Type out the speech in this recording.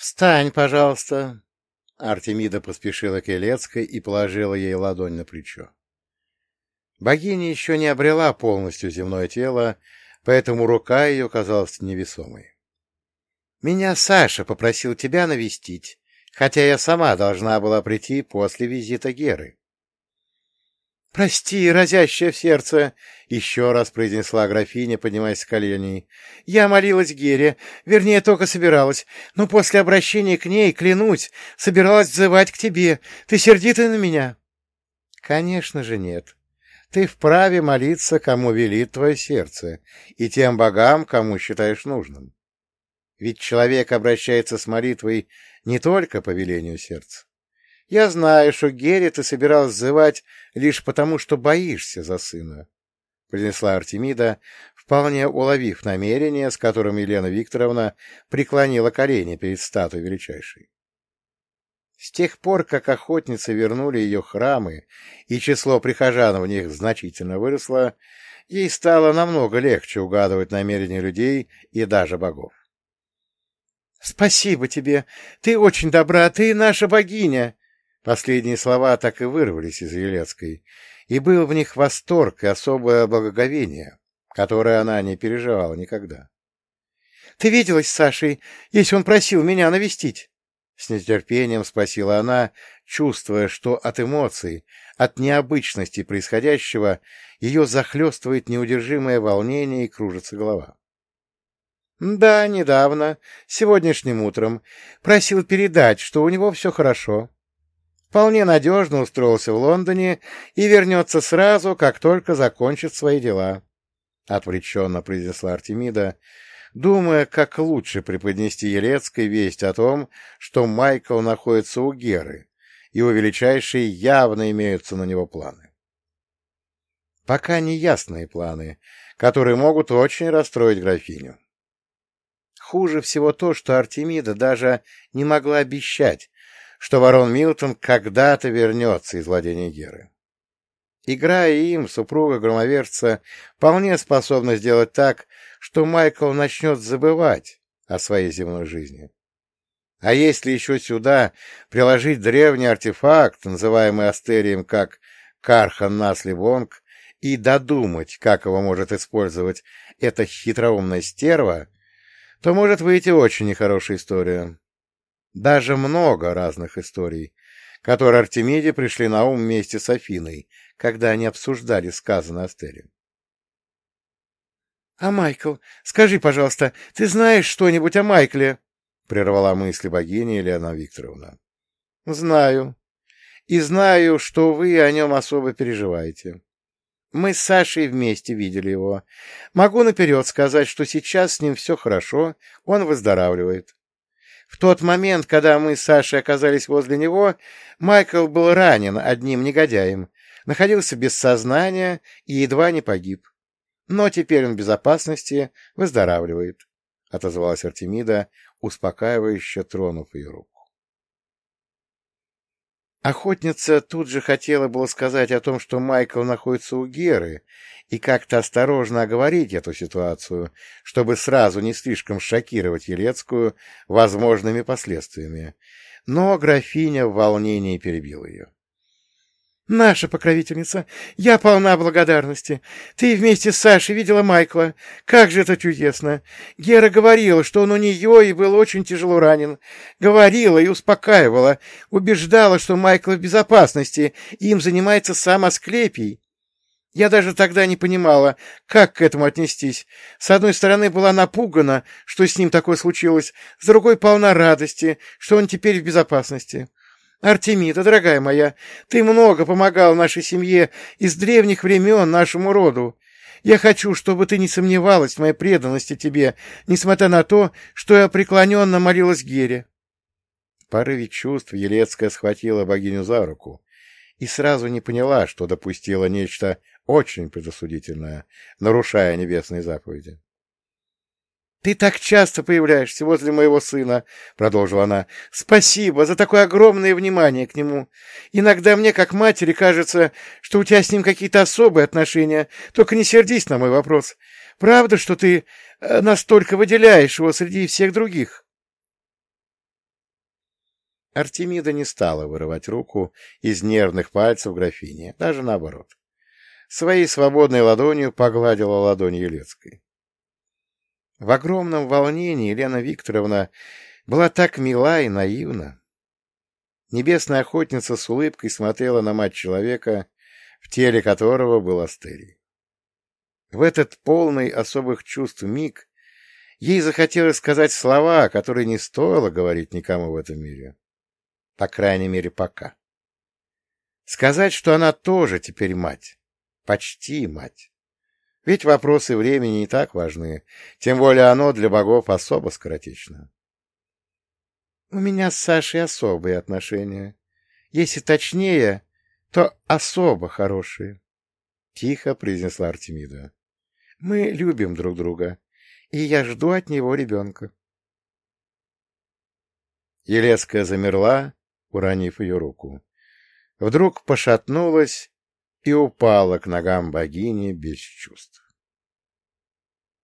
«Встань, пожалуйста!» Артемида поспешила к Елецкой и положила ей ладонь на плечо. Богиня еще не обрела полностью земное тело, поэтому рука ее казалась невесомой. «Меня Саша попросил тебя навестить, хотя я сама должна была прийти после визита Геры». «Прости, разящее в сердце!» — еще раз произнесла графиня, поднимаясь с коленей. «Я молилась Гере, вернее, только собиралась, но после обращения к ней, клянусь, собиралась взывать к тебе. Ты сердитый на меня?» «Конечно же нет. Ты вправе молиться, кому велит твое сердце, и тем богам, кому считаешь нужным. Ведь человек обращается с молитвой не только по велению сердца. Я знаю, что Гере ты собиралась зывать лишь потому, что боишься за сына, — принесла Артемида, вполне уловив намерение, с которым Елена Викторовна преклонила колени перед статуей величайшей. С тех пор, как охотницы вернули ее храмы, и число прихожан в них значительно выросло, ей стало намного легче угадывать намерения людей и даже богов. — Спасибо тебе! Ты очень добра, ты наша богиня! Последние слова так и вырвались из Елецкой, и был в них восторг и особое благоговение, которое она не переживала никогда. — Ты виделась с Сашей, если он просил меня навестить? С нетерпением спросила она, чувствуя, что от эмоций, от необычности происходящего ее захлестывает неудержимое волнение и кружится голова. — Да, недавно, сегодняшним утром. Просил передать, что у него все хорошо. Вполне надежно устроился в Лондоне и вернется сразу, как только закончит свои дела. Отвлеченно произнесла Артемида, думая, как лучше преподнести Елецкой весть о том, что Майкл находится у Геры, и у величайшей явно имеются на него планы. Пока неясные планы, которые могут очень расстроить графиню. Хуже всего то, что Артемида даже не могла обещать, что барон Милтон когда-то вернется из владения Геры. Играя им, супруга громоверца вполне способна сделать так, что Майкл начнет забывать о своей земной жизни. А если еще сюда приложить древний артефакт, называемый Астерием как Кархан Насли Вонг, и додумать, как его может использовать эта хитроумная стерва, то может выйти очень нехорошая история. Даже много разных историй, которые Артемиде пришли на ум вместе с Афиной, когда они обсуждали сказанное Астере. — А Майкл, скажи, пожалуйста, ты знаешь что-нибудь о Майкле? — прервала мысли богини Елена Викторовна. — Знаю. И знаю, что вы о нем особо переживаете. Мы с Сашей вместе видели его. Могу наперед сказать, что сейчас с ним все хорошо, он выздоравливает. В тот момент, когда мы с Сашей оказались возле него, Майкл был ранен одним негодяем, находился без сознания и едва не погиб. Но теперь он в безопасности, выздоравливает, — отозвалась Артемида, успокаивающе тронув ее руку. Охотница тут же хотела было сказать о том, что Майкл находится у Геры, и как-то осторожно оговорить эту ситуацию, чтобы сразу не слишком шокировать Елецкую возможными последствиями. Но графиня в волнении перебила ее. «Наша покровительница, я полна благодарности. Ты вместе с Сашей видела Майкла. Как же это чудесно! Гера говорила, что он у нее и был очень тяжело ранен. Говорила и успокаивала, убеждала, что Майкл в безопасности, и им занимается сам Асклепий. Я даже тогда не понимала, как к этому отнестись. С одной стороны, была напугана, что с ним такое случилось, с другой — полна радости, что он теперь в безопасности. Артемида, дорогая моя, ты много помогал нашей семье из древних времен нашему роду. Я хочу, чтобы ты не сомневалась в моей преданности тебе, несмотря на то, что я преклоненно молилась Гере. В порыве чувств Елецкая схватила богиню за руку и сразу не поняла, что допустила нечто очень предосудительное, нарушая небесные заповеди. — Ты так часто появляешься возле моего сына, — продолжила она. — Спасибо за такое огромное внимание к нему. Иногда мне, как матери, кажется, что у тебя с ним какие-то особые отношения. Только не сердись на мой вопрос. Правда, что ты э, настолько выделяешь его среди всех других? Артемида не стала вырывать руку из нервных пальцев графини, даже наоборот. Своей свободной ладонью погладила ладонь Елецкой. В огромном волнении Елена Викторовна была так мила и наивна. Небесная охотница с улыбкой смотрела на мать человека, в теле которого был Астерий. В этот полный особых чувств миг ей захотелось сказать слова, которые не стоило говорить никому в этом мире. По крайней мере, пока. Сказать, что она тоже теперь мать. Почти мать. Ведь вопросы времени не так важны, тем более оно для богов особо скоротечно. У меня с Сашей особые отношения. Если точнее, то особо хорошие. Тихо произнесла Артемида. Мы любим друг друга, и я жду от него ребенка. Елеска замерла, уронив ее руку. Вдруг пошатнулась и упала к ногам богини без чувств.